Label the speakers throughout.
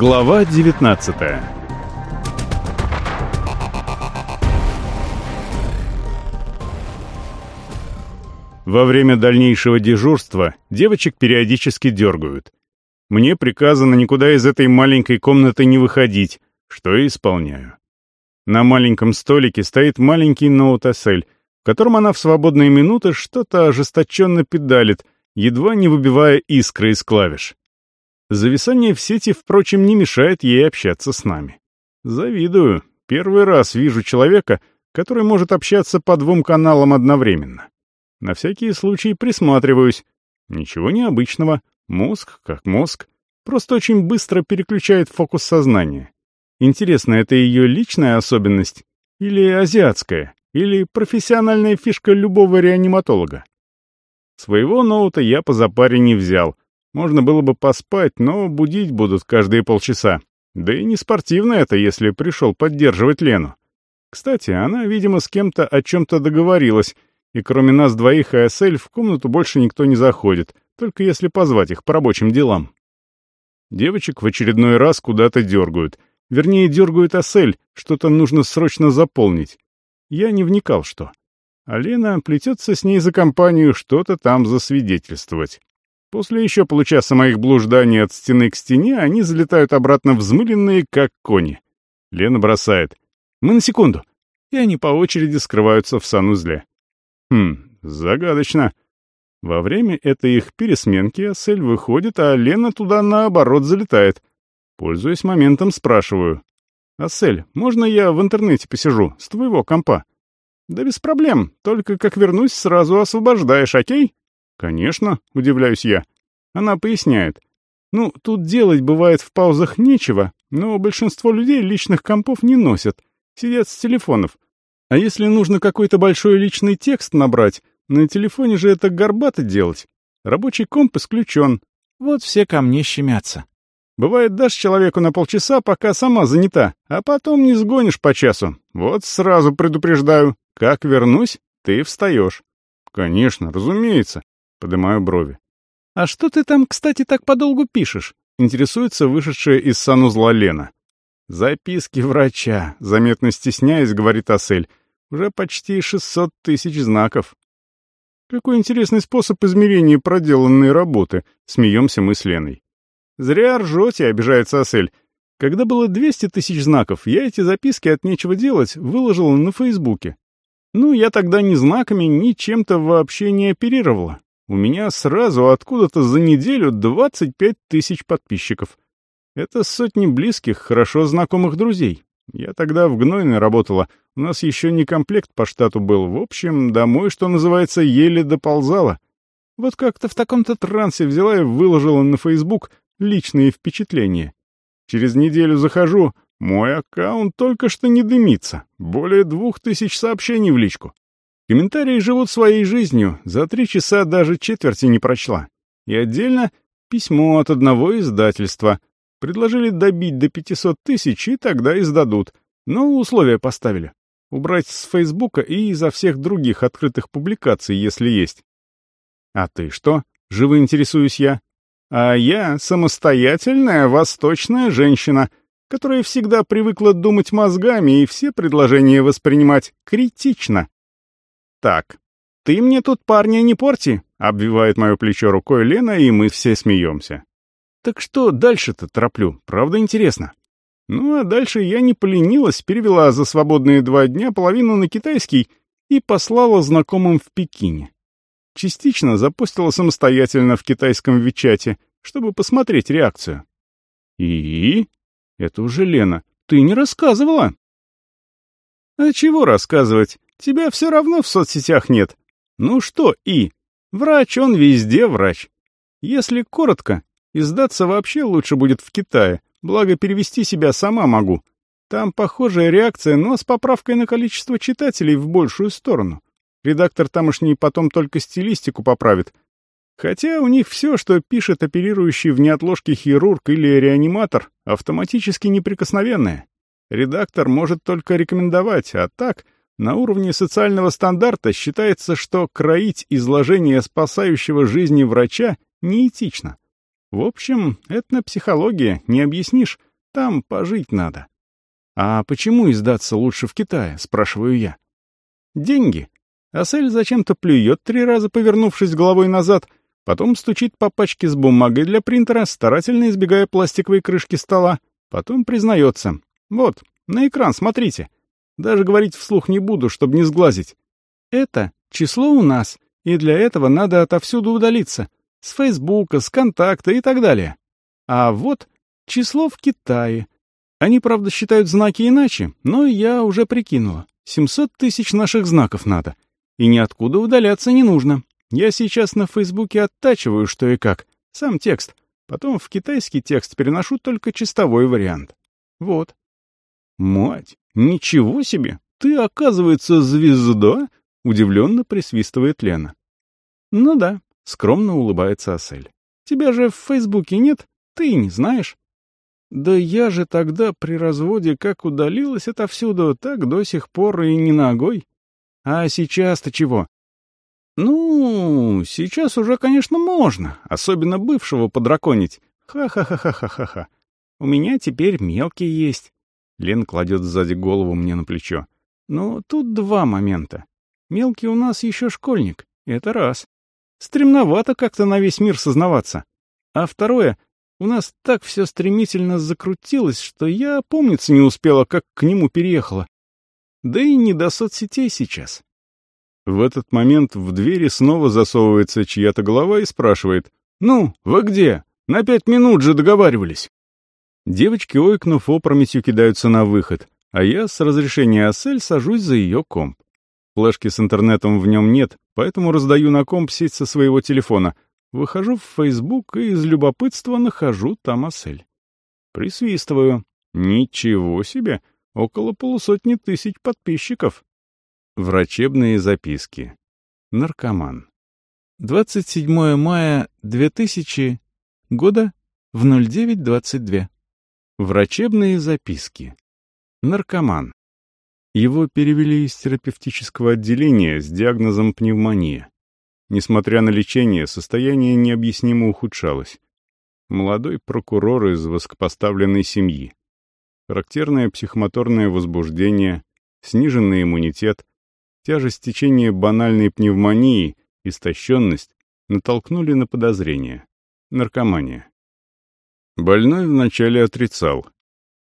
Speaker 1: Глава 19 Во время дальнейшего дежурства девочек периодически дергают. Мне приказано никуда из этой маленькой комнаты не выходить, что и исполняю. На маленьком столике стоит маленький ноут-эссель, в котором она в свободные минуты что-то ожесточенно педалит, едва не выбивая искры из клавиш. Зависание в сети, впрочем, не мешает ей общаться с нами. Завидую. Первый раз вижу человека, который может общаться по двум каналам одновременно. На всякий случай присматриваюсь. Ничего необычного. Мозг как мозг. Просто очень быстро переключает фокус сознания. Интересно, это ее личная особенность? Или азиатская? Или профессиональная фишка любого реаниматолога? Своего ноута я по запаре не взял. Можно было бы поспать, но будить будут каждые полчаса. Да и не спортивно это, если пришел поддерживать Лену. Кстати, она, видимо, с кем-то о чем-то договорилась, и кроме нас двоих и Асель в комнату больше никто не заходит, только если позвать их по рабочим делам. Девочек в очередной раз куда-то дергают. Вернее, дергают Асель, что-то нужно срочно заполнить. Я не вникал, что. А Лена плетется с ней за компанию что-то там засвидетельствовать. После еще получаса моих блужданий от стены к стене они залетают обратно взмыленные, как кони. Лена бросает. «Мы на секунду!» И они по очереди скрываются в санузле. Хм, загадочно. Во время этой их пересменки Асель выходит, а Лена туда наоборот залетает. Пользуясь моментом, спрашиваю. «Асель, можно я в интернете посижу, с твоего компа?» «Да без проблем, только как вернусь, сразу освобождаешь, окей?» «Конечно», — удивляюсь я. Она поясняет. «Ну, тут делать бывает в паузах нечего, но большинство людей личных компов не носят, сидят с телефонов. А если нужно какой-то большой личный текст набрать, на телефоне же это горбато делать. Рабочий комп исключен. Вот все ко мне щемятся. Бывает, дашь человеку на полчаса, пока сама занята, а потом не сгонишь по часу. Вот сразу предупреждаю, как вернусь, ты встаешь. Конечно, разумеется. Поднимаю брови. «А что ты там, кстати, так подолгу пишешь?» — интересуется вышедшая из санузла Лена. «Записки врача», — заметно стесняясь, говорит Асель. «Уже почти шестьсот тысяч знаков». «Какой интересный способ измерения проделанной работы», — смеемся мы с Леной. «Зря ржете», — обижается Асель. «Когда было двести тысяч знаков, я эти записки от нечего делать выложила на Фейсбуке. Ну, я тогда ни знаками, ни чем-то вообще не оперировала. У меня сразу откуда-то за неделю 25 тысяч подписчиков. Это сотни близких, хорошо знакомых друзей. Я тогда в Гнойной работала. У нас еще не комплект по штату был. В общем, домой, что называется, еле доползала. Вот как-то в таком-то трансе взяла и выложила на Фейсбук личные впечатления. Через неделю захожу, мой аккаунт только что не дымится. Более двух тысяч сообщений в личку. Комментарии живут своей жизнью, за три часа даже четверти не прочла. И отдельно письмо от одного издательства. Предложили добить до 500 тысяч, и тогда издадут. Но условия поставили. Убрать с Фейсбука и изо всех других открытых публикаций, если есть. А ты что? Живо интересуюсь я. А я самостоятельная восточная женщина, которая всегда привыкла думать мозгами и все предложения воспринимать критично. «Так, ты мне тут парня не порти!» — обвивает мое плечо рукой Лена, и мы все смеемся. «Так что дальше-то тороплю? Правда интересно?» Ну а дальше я не поленилась, перевела за свободные два дня половину на китайский и послала знакомым в Пекине. Частично запустила самостоятельно в китайском Вичате, чтобы посмотреть реакцию. «И?» — это уже Лена. «Ты не рассказывала?» «А чего рассказывать? Тебя все равно в соцсетях нет. Ну что и? Врач, он везде врач. Если коротко, издаться вообще лучше будет в Китае, благо перевести себя сама могу. Там похожая реакция, но с поправкой на количество читателей в большую сторону. Редактор тамошний потом только стилистику поправит. Хотя у них все, что пишет оперирующий в неотложке хирург или реаниматор, автоматически неприкосновенное. Редактор может только рекомендовать, а так — на уровне социального стандарта считается, что кроить изложение спасающего жизни врача неэтично. В общем, этнопсихология, не объяснишь. Там пожить надо. А почему издаться лучше в Китае, спрашиваю я. Деньги. Асель зачем-то плюет три раза, повернувшись головой назад, потом стучит по пачке с бумагой для принтера, старательно избегая пластиковой крышки стола, потом признается. Вот, на экран смотрите. Даже говорить вслух не буду, чтобы не сглазить. Это число у нас, и для этого надо отовсюду удалиться. С Фейсбука, с Контакта и так далее. А вот число в Китае. Они, правда, считают знаки иначе, но я уже прикинула. 700 тысяч наших знаков надо. И ниоткуда удаляться не нужно. Я сейчас на Фейсбуке оттачиваю что и как. Сам текст. Потом в китайский текст переношу только чистовой вариант. Вот. Мать, ничего себе! Ты, оказывается, звезда? Удивленно присвистывает Лена. Ну да, скромно улыбается Асель. Тебя же в Фейсбуке нет, ты не знаешь. Да я же тогда при разводе как удалилась отовсюду, так до сих пор и не ногой. А сейчас-то чего? Ну, сейчас уже, конечно, можно, особенно бывшего подраконить. Ха-ха-ха-ха-ха-ха. У меня теперь мелкий есть. Лен кладет сзади голову мне на плечо. Но тут два момента. Мелкий у нас еще школьник, это раз. Стремновато как-то на весь мир сознаваться. А второе, у нас так все стремительно закрутилось, что я помниться не успела, как к нему переехала. Да и не до соцсетей сейчас. В этот момент в двери снова засовывается чья-то голова и спрашивает. «Ну, вы где? На пять минут же договаривались». Девочки, ойкнув, опрометью кидаются на выход, а я с разрешения Ассель сажусь за ее комп. Флешки с интернетом в нем нет, поэтому раздаю на комп сеть со своего телефона. Выхожу в Facebook и из любопытства нахожу там Асель. Присвистываю. Ничего себе! Около полусотни тысяч подписчиков. Врачебные записки. Наркоман. 27 мая 2000 года в 09.22. Врачебные записки. Наркоман. Его перевели из терапевтического отделения с диагнозом пневмония. Несмотря на лечение, состояние необъяснимо ухудшалось. Молодой прокурор из высокопоставленной семьи. Характерное психомоторное возбуждение, сниженный иммунитет, тяжесть течения банальной пневмонии, истощенность натолкнули на подозрение. Наркомания. Больной вначале отрицал,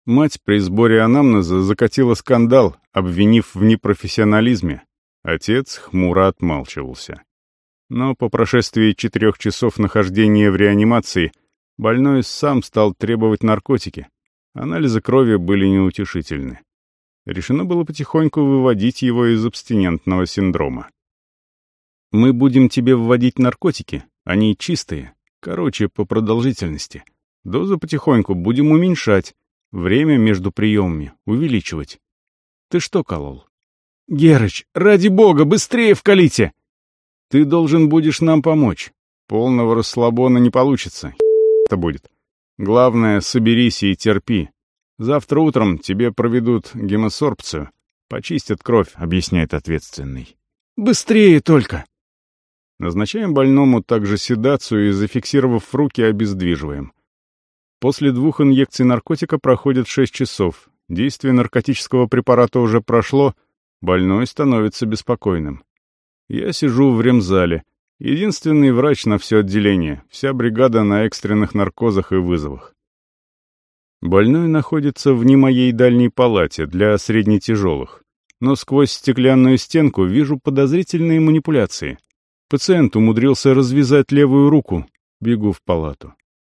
Speaker 1: Мать при сборе анамнеза закатила скандал, обвинив в непрофессионализме. Отец хмуро отмалчивался. Но по прошествии четырех часов нахождения в реанимации больной сам стал требовать наркотики. Анализы крови были неутешительны. Решено было потихоньку выводить его из абстинентного синдрома. «Мы будем тебе вводить наркотики, они чистые, короче, по продолжительности. Дозу потихоньку будем уменьшать, Время между приемами увеличивать. Ты что колол? Герыч, ради бога, быстрее вкалите! Ты должен будешь нам помочь. Полного расслабона не получится. Это будет. Главное, соберись и терпи. Завтра утром тебе проведут гемосорбцию. Почистят кровь, объясняет ответственный. Быстрее только! Назначаем больному также седацию и, зафиксировав руки, обездвиживаем. После двух инъекций наркотика проходит 6 часов. Действие наркотического препарата уже прошло, больной становится беспокойным. Я сижу в ремзале. Единственный врач на все отделение, вся бригада на экстренных наркозах и вызовах. Больной находится в не моей дальней палате для среднетяжелых, но сквозь стеклянную стенку вижу подозрительные манипуляции. Пациент умудрился развязать левую руку. Бегу в палату.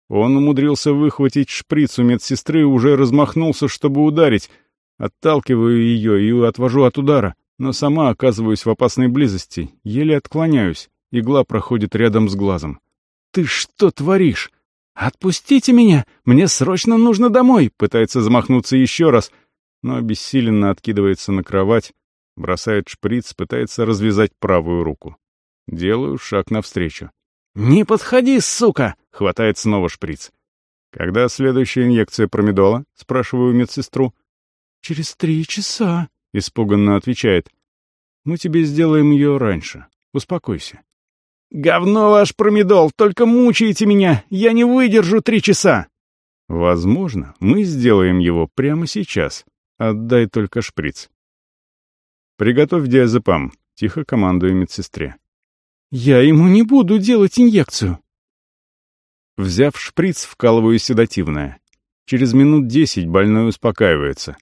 Speaker 1: Он умудрился выхватить шприц у медсестры и уже размахнулся, чтобы ударить. Отталкиваю ее и отвожу от удара, но сама оказываюсь в опасной близости, еле отклоняюсь. Игла проходит рядом с глазом. «Ты что творишь? Отпустите меня! Мне срочно нужно домой!» Пытается замахнуться еще раз, но обессиленно откидывается на кровать, бросает шприц, пытается развязать правую руку. Делаю шаг навстречу. «Не подходи, сука!» — хватает снова шприц. «Когда следующая инъекция промедола?» — спрашиваю медсестру. «Через три часа», — испуганно отвечает. «Мы тебе сделаем ее раньше. Успокойся». «Говно ваш промедол, только мучаете меня! Я не выдержу три часа!» Возможно, мы сделаем его прямо сейчас. Отдай только шприц. Приготовь диазепам, тихо командую медсестре.
Speaker 2: Я ему не буду делать инъекцию.
Speaker 1: Взяв шприц, вкалываю седативное. Через минут десять больной успокаивается.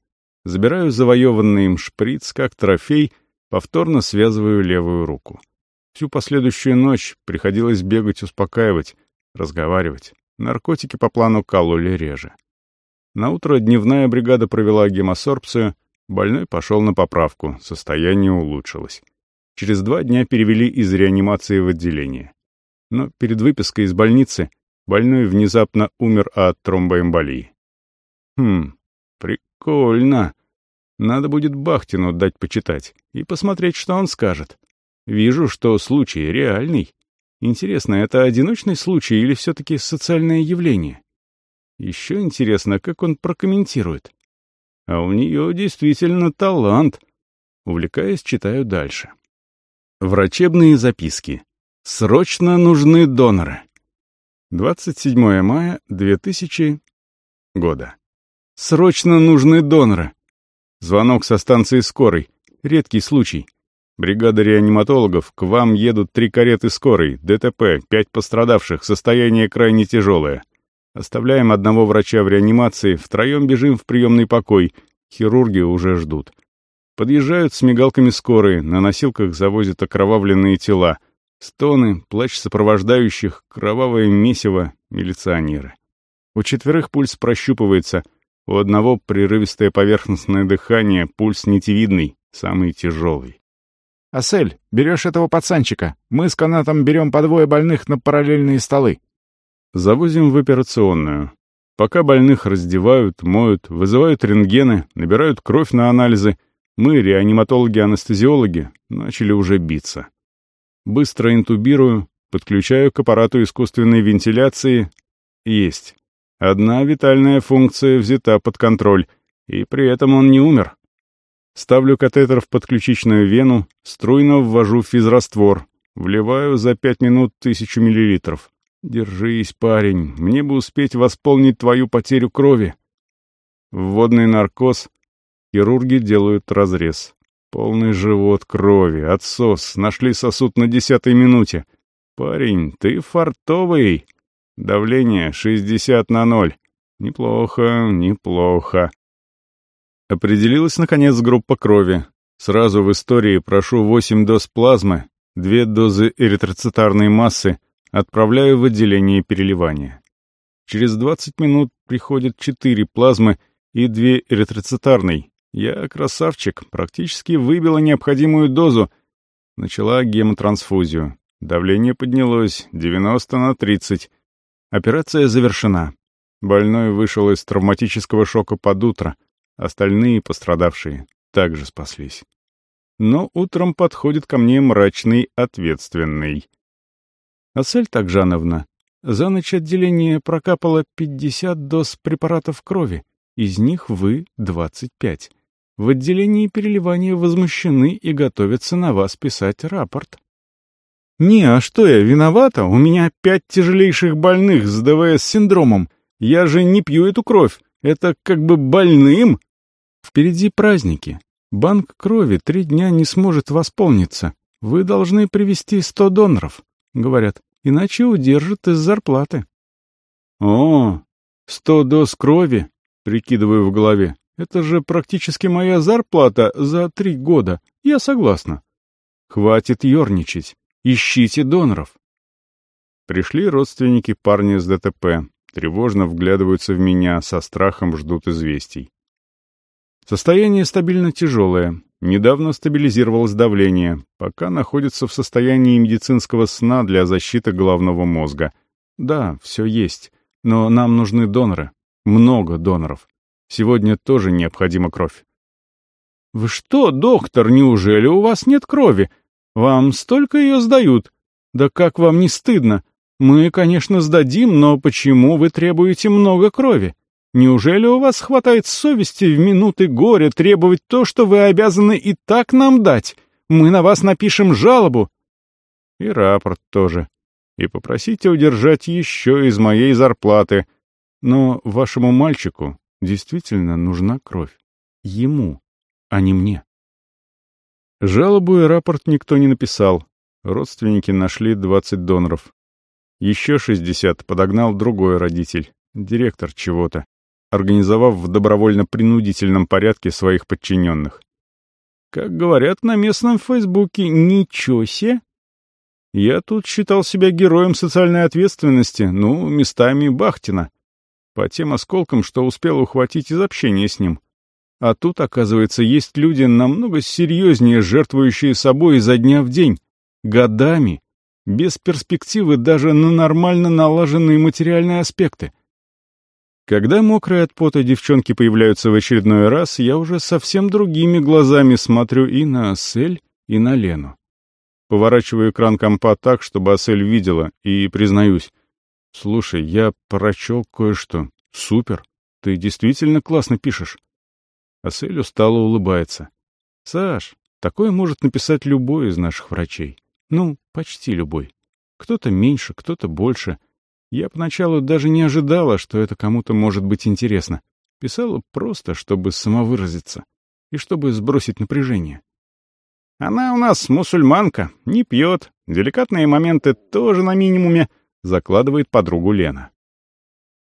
Speaker 1: Забираю завоеванный им шприц как трофей, повторно связываю левую руку. Всю последующую ночь приходилось бегать успокаивать, разговаривать. Наркотики по плану кололи реже. Наутро дневная бригада провела гемосорбцию, больной пошел на поправку, состояние улучшилось. Через два дня перевели из реанимации в отделение. Но перед выпиской из больницы больной внезапно умер от тромбоэмболии. Хм, прикольно. Надо будет Бахтину дать почитать и посмотреть, что он скажет. Вижу, что случай реальный. Интересно, это одиночный случай или все-таки социальное явление? Еще интересно, как он прокомментирует. А у нее действительно талант. Увлекаясь, читаю дальше. Врачебные записки. Срочно нужны доноры. 27 мая 2000 года. Срочно нужны доноры. Звонок со станции скорой. Редкий случай. Бригада реаниматологов, к вам едут три кареты скорой, ДТП, пять пострадавших, состояние крайне тяжелое. Оставляем одного врача в реанимации, втроем бежим в приемный покой, хирурги уже ждут. Подъезжают с мигалками скорые, на носилках завозят окровавленные тела. Стоны, плач сопровождающих, кровавое месиво, милиционеры. У четверых пульс прощупывается, у одного прерывистое поверхностное дыхание, пульс нитевидный, самый тяжелый.
Speaker 2: «Асель, берешь этого пацанчика. Мы с канатом берем по двое больных на параллельные столы».
Speaker 1: Завозим в операционную. Пока больных раздевают, моют, вызывают рентгены, набирают кровь на анализы, мы, реаниматологи-анестезиологи, начали уже биться. Быстро интубирую, подключаю к аппарату искусственной вентиляции. Есть. Одна витальная функция взята под контроль, и при этом он не умер. Ставлю катетер в подключичную вену, струйно ввожу физраствор, вливаю за пять минут тысячу миллилитров. Держись, парень, мне бы успеть восполнить твою потерю крови. Вводный наркоз. Хирурги делают разрез. Полный живот крови, отсос, нашли сосуд на десятой минуте. Парень, ты фартовый. Давление 60 на ноль. Неплохо, неплохо. Определилась, наконец, группа крови. Сразу в истории прошу 8 доз плазмы, 2 дозы эритроцитарной массы, отправляю в отделение переливания. Через 20 минут приходят 4 плазмы и 2 эритроцитарной. Я, красавчик, практически выбила необходимую дозу. Начала гемотрансфузию. Давление поднялось 90 на 30. Операция завершена. Больной вышел из травматического шока под утро — Остальные пострадавшие также спаслись. Но утром подходит ко мне мрачный ответственный. Асель Такжановна, за ночь отделение прокапало 50 доз препаратов крови, из них вы 25. В отделении переливания возмущены и готовятся на вас писать рапорт. «Не, а что я, виновата? У меня пять тяжелейших больных с ДВС-синдромом. Я же не пью эту кровь. Это как бы больным. Впереди праздники. Банк крови три дня не сможет восполниться. Вы должны привести сто доноров, говорят, иначе удержат из зарплаты. О, сто доз крови, прикидываю в голове. Это же практически моя зарплата за три года. Я согласна. Хватит ерничать. Ищите доноров. Пришли родственники парня с ДТП тревожно вглядываются в меня, со страхом ждут известий. Состояние стабильно тяжелое. Недавно стабилизировалось давление, пока находится в состоянии медицинского сна для защиты головного мозга. Да, все есть, но нам нужны доноры. Много доноров. Сегодня тоже необходима кровь. «Вы что, доктор, неужели у вас нет крови? Вам столько ее сдают? Да как вам не стыдно? Мы, конечно, сдадим, но почему вы требуете много крови? Неужели у вас хватает совести в минуты горя требовать то, что вы обязаны и так нам дать? Мы на вас напишем жалобу. И рапорт тоже. И попросите удержать еще из моей зарплаты. Но вашему мальчику действительно нужна кровь. Ему, а не мне. Жалобу и рапорт никто не написал. Родственники нашли 20 доноров. Еще 60 подогнал другой родитель, директор чего-то, организовав в добровольно-принудительном порядке своих подчиненных. Как говорят на местном фейсбуке, ничего себе. Я тут считал себя героем социальной ответственности, ну, местами Бахтина. По тем осколкам, что успел ухватить из общения с ним. А тут, оказывается, есть люди намного серьезнее, жертвующие собой изо дня в день, годами, без перспективы даже на нормально налаженные материальные аспекты. Когда мокрые от пота девчонки появляются в очередной раз, я уже совсем другими глазами смотрю и на Асель, и на Лену. Поворачиваю экран компа так, чтобы Асель видела, и признаюсь. «Слушай, я прочел кое-что. Супер. Ты действительно классно пишешь. Асель устало улыбается. «Саш, такое может написать любой из наших врачей. Ну, почти любой. Кто-то меньше, кто-то больше. Я поначалу даже не ожидала, что это кому-то может быть интересно. Писала просто, чтобы самовыразиться и чтобы сбросить напряжение. «Она у нас мусульманка, не пьет, деликатные моменты тоже на минимуме», — закладывает подругу Лена.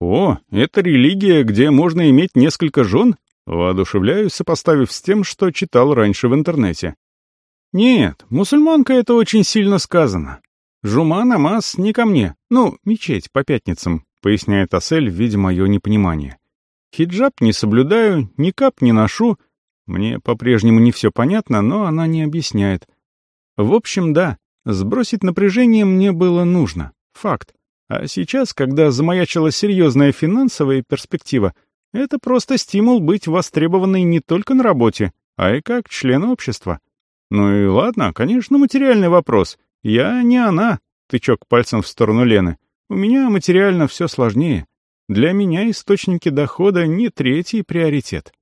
Speaker 1: «О, это религия, где можно иметь несколько жен?» Воодушевляюсь, сопоставив с тем, что читал раньше в интернете. Нет, мусульманка — это очень сильно сказано. Жума намаз не ко мне. Ну, мечеть по пятницам, поясняет Асель, видя мое непонимание. Хиджаб не соблюдаю, никап не ношу. Мне по-прежнему не все понятно, но она не объясняет. В общем, да, сбросить напряжение мне было нужно. Факт. А сейчас, когда замаячила серьезная финансовая перспектива, это просто стимул быть востребованной не только на работе, а и как член общества. Ну и ладно, конечно, материальный вопрос. Я не она, тычок пальцем в сторону Лены. У меня материально все сложнее. Для меня источники дохода не третий приоритет.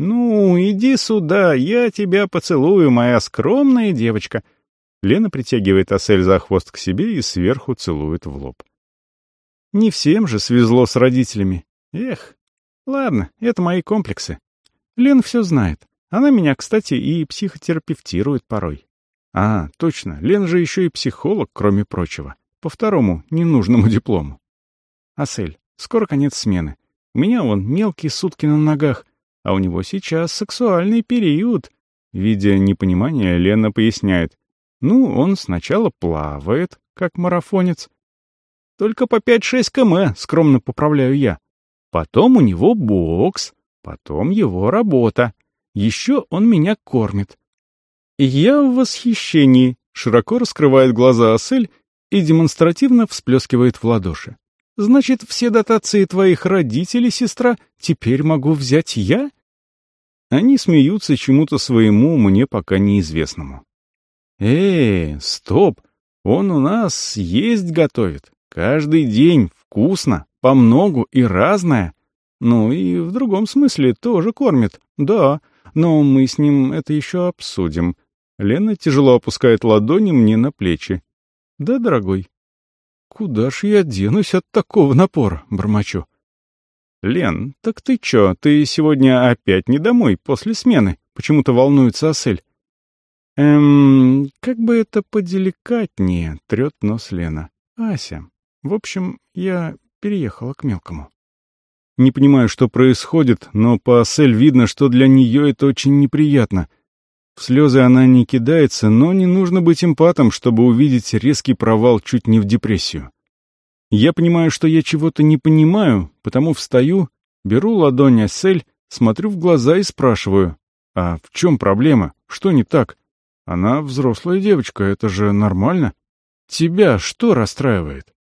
Speaker 1: «Ну, иди сюда, я тебя поцелую, моя скромная девочка». Лена притягивает Асель за хвост к себе и сверху целует в лоб. Не всем же свезло с родителями. Эх, Ладно, это мои комплексы. Лен все знает. Она меня, кстати, и психотерапевтирует порой. А, точно, Лен же еще и психолог, кроме прочего. По второму, ненужному диплому. Асель, скоро конец смены. У меня он мелкие сутки на ногах, а у него сейчас сексуальный период. Видя непонимание, Лена поясняет. Ну, он сначала плавает, как марафонец. Только по 5-6 км, скромно поправляю я. Потом у него бокс, потом его работа. Еще он меня кормит. Я в восхищении, широко раскрывает глаза Асель и демонстративно всплескивает в ладоши. Значит, все дотации твоих родителей, сестра, теперь могу взять я? Они смеются чему-то своему, мне пока неизвестному. Эй, стоп, он у нас есть готовит. Каждый день, вкусно, по многу и разное. Ну и в другом смысле тоже кормит, да, но мы с ним это еще обсудим. Лена тяжело опускает ладони мне на плечи. Да, дорогой? Куда ж я денусь от такого напора, бормочу. Лен, так ты чё, ты сегодня опять не домой после смены? Почему-то волнуется Асель. Эм, как бы это поделикатнее, трет нос Лена. Ася, в общем, я переехала к мелкому. Не понимаю, что происходит, но по Асель видно, что для нее это очень неприятно. В слезы она не кидается, но не нужно быть эмпатом, чтобы увидеть резкий провал чуть не в депрессию. Я понимаю, что я чего-то не понимаю, потому встаю, беру ладонь Асель, смотрю в глаза и спрашиваю, «А в чем проблема? Что не так? Она взрослая девочка, это же нормально. Тебя что расстраивает?»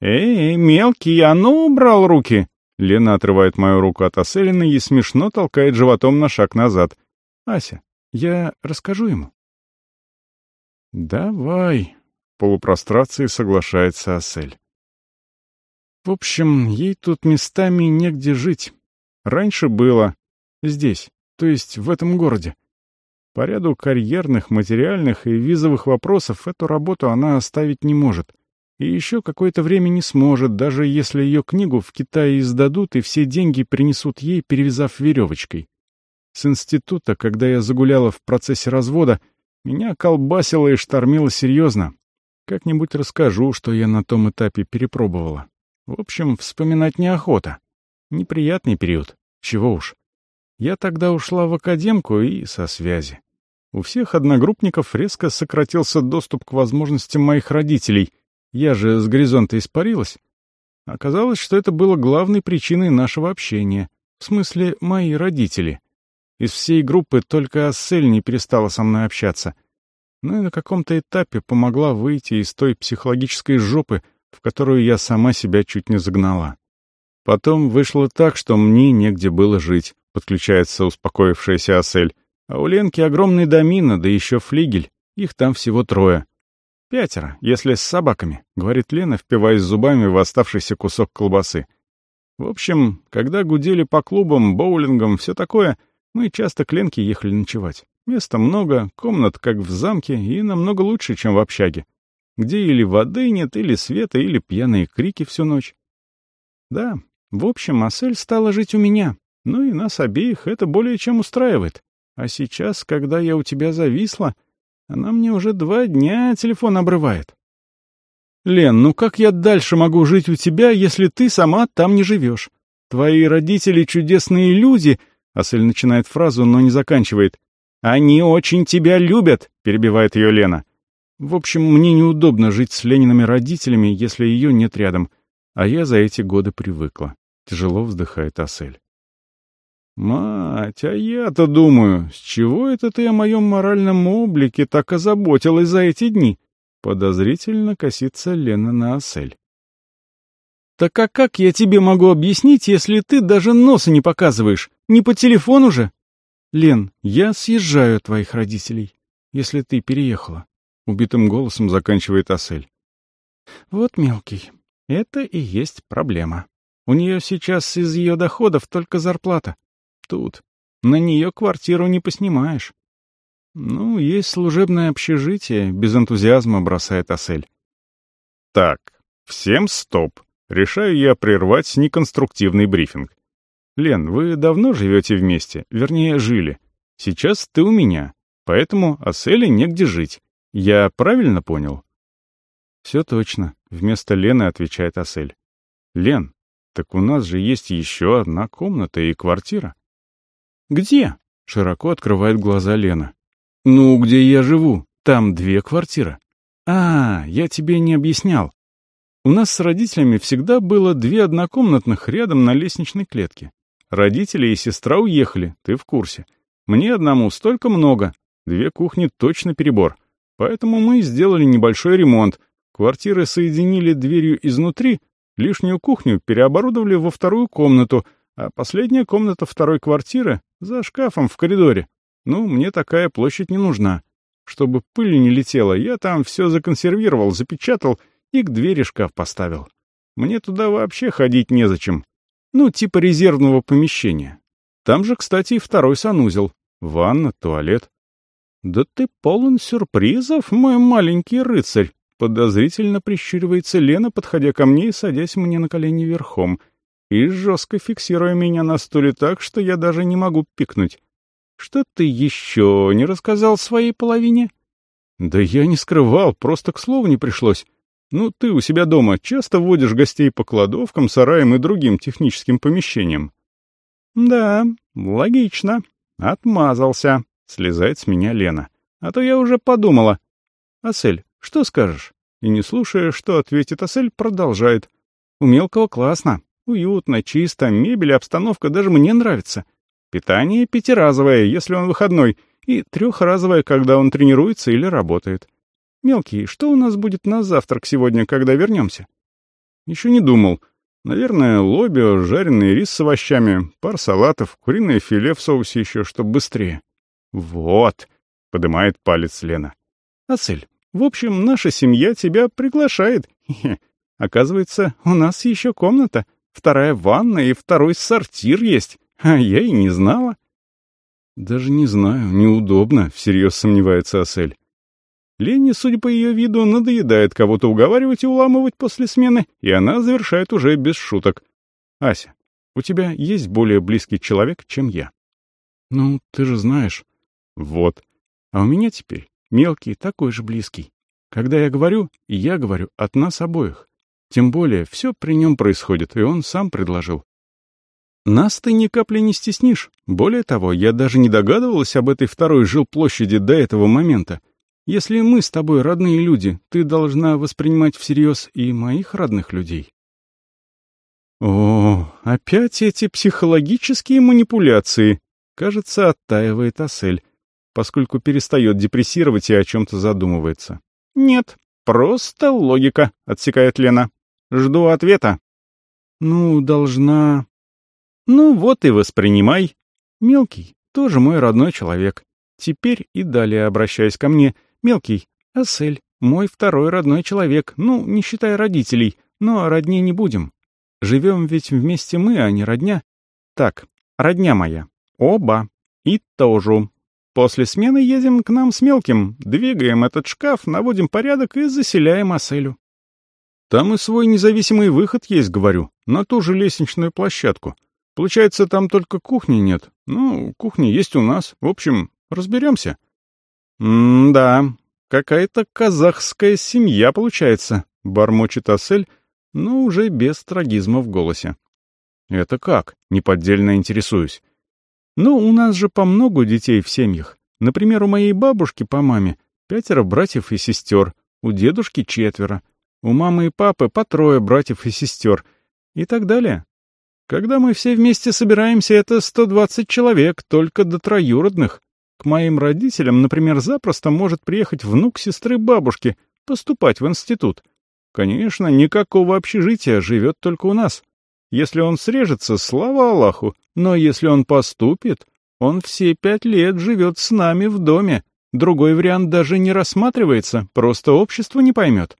Speaker 1: «Эй, мелкий, а ну убрал руки!» Лена отрывает мою руку от Аселины и смешно толкает животом на шаг назад. «Ася, я расскажу ему». «Давай», — в полупрострации соглашается Асель. В общем, ей тут местами негде жить. Раньше было. Здесь, то есть в этом городе. По ряду карьерных, материальных и визовых вопросов эту работу она оставить не может. И еще какое-то время не сможет, даже если ее книгу в Китае издадут и все деньги принесут ей, перевязав веревочкой. С института, когда я загуляла в процессе развода, меня колбасило и штормило серьезно. Как-нибудь расскажу, что я на том этапе перепробовала. В общем, вспоминать неохота. Неприятный период. Чего уж. Я тогда ушла в академку и со связи. У всех одногруппников резко сократился доступ к возможностям моих родителей. Я же с горизонта испарилась. Оказалось, что это было главной причиной нашего общения. В смысле, мои родители. Из всей группы только Ассель не перестала со мной общаться. Ну и на каком-то этапе помогла выйти из той психологической жопы, в которую я сама себя чуть не загнала. Потом вышло так, что мне негде было жить, подключается успокоившаяся Ассель. А у Ленки огромный домина, да еще флигель. Их там всего трое. «Пятеро, если с собаками», — говорит Лена, впиваясь зубами в оставшийся кусок колбасы. В общем, когда гудели по клубам, боулингам, все такое, мы часто к Ленке ехали ночевать. Места много, комнат как в замке и намного лучше, чем в общаге, где или воды нет, или света, или пьяные крики всю ночь. Да, в общем, Асель стала жить у меня, ну и нас обеих это более чем устраивает. А сейчас, когда я у тебя зависла, она мне уже два дня телефон обрывает. Лен, ну как я дальше могу жить у тебя, если ты сама там не живешь? Твои родители чудесные люди, Асель начинает фразу, но не заканчивает. Они очень тебя любят, перебивает ее Лена. В общем, мне неудобно жить с Лениными родителями, если ее нет рядом, а я за эти годы привыкла. Тяжело вздыхает Асель. «Мать, а я-то думаю, с чего это ты о моем моральном облике так озаботилась за эти дни?» Подозрительно косится Лена на Асель. «Так а как я тебе могу объяснить, если ты даже носа не показываешь? Не по телефону же?» «Лен, я съезжаю от твоих родителей, если ты переехала», — убитым голосом заканчивает Асель. «Вот, мелкий, это и есть проблема. У нее сейчас из ее доходов только зарплата. Тут. На нее квартиру не поснимаешь. Ну, есть служебное общежитие, без энтузиазма бросает Асель.
Speaker 2: Так, всем стоп. Решаю я прервать неконструктивный брифинг.
Speaker 1: Лен, вы давно живете вместе, вернее, жили. Сейчас ты у меня, поэтому Аселе негде жить. Я правильно понял? Все точно, вместо Лены отвечает Асель. Лен, так у нас же есть еще одна комната и квартира. «Где?» — широко открывает глаза Лена. «Ну, где я живу? Там две квартиры». «А, я тебе не объяснял. У нас с родителями всегда было две однокомнатных рядом на лестничной клетке. Родители и сестра уехали, ты в курсе. Мне одному столько много, две кухни точно перебор. Поэтому мы сделали небольшой ремонт. Квартиры соединили дверью изнутри, лишнюю кухню переоборудовали во вторую комнату, а последняя комната второй квартиры за шкафом в коридоре. Ну, мне такая площадь не нужна. Чтобы пыль не летела, я там все законсервировал, запечатал и к двери шкаф поставил. Мне туда вообще ходить незачем. Ну, типа резервного помещения. Там же, кстати, и второй санузел. Ванна, туалет. «Да ты полон сюрпризов, мой маленький рыцарь!» Подозрительно прищуривается Лена, подходя ко мне и садясь мне на колени верхом — и жестко фиксируя меня на стуле так, что я даже не могу пикнуть. «Что ты еще не рассказал своей половине?» «Да я не скрывал, просто к слову не пришлось. Ну, ты у себя дома часто водишь гостей по кладовкам, сараям и другим техническим помещениям?» «Да, логично. Отмазался», — слезает с меня Лена. «А то я уже подумала. Асель, что скажешь?» И не слушая, что ответит Асель, продолжает. «У мелкого классно. Уютно, чисто, мебель и обстановка даже мне нравится. Питание пятиразовое, если он выходной, и трехразовое, когда он тренируется или работает. Мелкий, что у нас будет на завтрак сегодня, когда вернемся? Еще не думал. Наверное, лобио, жареный рис с овощами, пар салатов, куриное филе в соусе еще, чтобы быстрее. Вот, поднимает палец Лена. Ацель, в общем, наша семья тебя приглашает. Оказывается, у нас еще комната вторая ванна и второй сортир есть, а я и не знала. Даже не знаю, неудобно, всерьез сомневается Асель. Лене, судя по ее виду, надоедает кого-то уговаривать и уламывать после смены, и она завершает уже без шуток. «Ася, у тебя есть более близкий человек, чем я?» «Ну, ты же знаешь». «Вот. А у меня теперь мелкий такой же близкий. Когда я говорю, я говорю от нас обоих. Тем более, все при нем происходит, и он сам предложил. Нас ты ни капли не стеснишь. Более того, я даже не догадывалась об этой второй жилплощади до этого момента. Если мы с тобой родные люди, ты должна воспринимать всерьез и моих родных людей. О, опять эти психологические манипуляции. Кажется, оттаивает Асель, поскольку перестает депрессировать и о чем-то задумывается. Нет, просто логика, отсекает Лена. Жду ответа. Ну, должна... Ну вот и воспринимай. Мелкий, тоже мой родной человек. Теперь и далее обращаясь ко мне — Мелкий, Ассель, мой второй родной человек, ну, не считая родителей, но родней не будем. Живем ведь вместе мы, а не родня. Так, родня моя. Оба. И тоже. После смены едем к нам с Мелким, двигаем этот шкаф, наводим порядок и заселяем Асселю. Там и свой независимый выход есть, говорю, на ту же лестничную площадку. Получается, там только кухни нет. Ну, кухня есть у нас. В общем, разберемся. «М-да, какая-то казахская семья получается», — бормочет Асель, но уже без трагизма в голосе. «Это как?» — неподдельно интересуюсь. «Ну, у нас же по много детей в семьях. Например, у моей бабушки по маме пятеро братьев и сестер, у дедушки четверо, у мамы и папы по трое братьев и сестер и так далее. Когда мы все вместе собираемся, это 120 человек, только до троюродных. К моим родителям, например, запросто может приехать внук сестры бабушки, поступать в институт. Конечно, никакого общежития, живет только у нас. Если он срежется, слава Аллаху, но если он поступит, он все пять лет живет с нами в доме. Другой вариант даже не рассматривается, просто общество не поймет.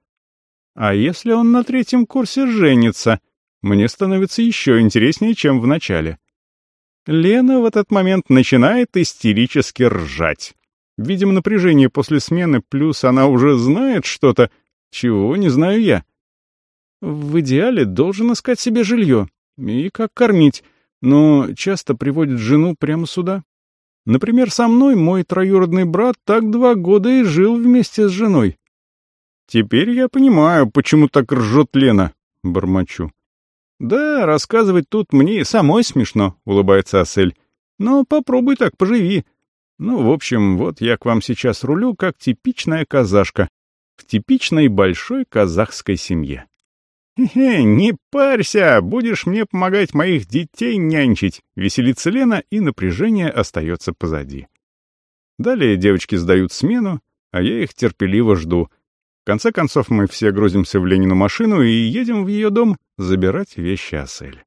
Speaker 1: А если он на третьем курсе женится, мне становится еще интереснее, чем в начале. Лена в этот момент начинает истерически ржать. Видимо, напряжение после смены, плюс она уже знает что-то, чего не знаю я. В идеале должен искать себе жилье. И как кормить, но часто приводит жену прямо сюда. Например, со мной мой троюродный брат так два года и жил вместе с женой. Теперь я понимаю, почему так ржет Лена, бормочу. «Да, рассказывать тут мне самой смешно», — улыбается Асель. «Но попробуй так, поживи. Ну, в общем, вот я к вам сейчас рулю, как типичная казашка, в типичной большой казахской семье». «Хе-хе, не парься, будешь мне помогать моих детей нянчить», — веселится Лена, и напряжение остается позади. Далее девочки сдают смену, а я их терпеливо жду — конце концов, мы все грузимся в Ленину машину и едем в ее дом забирать вещи Асель.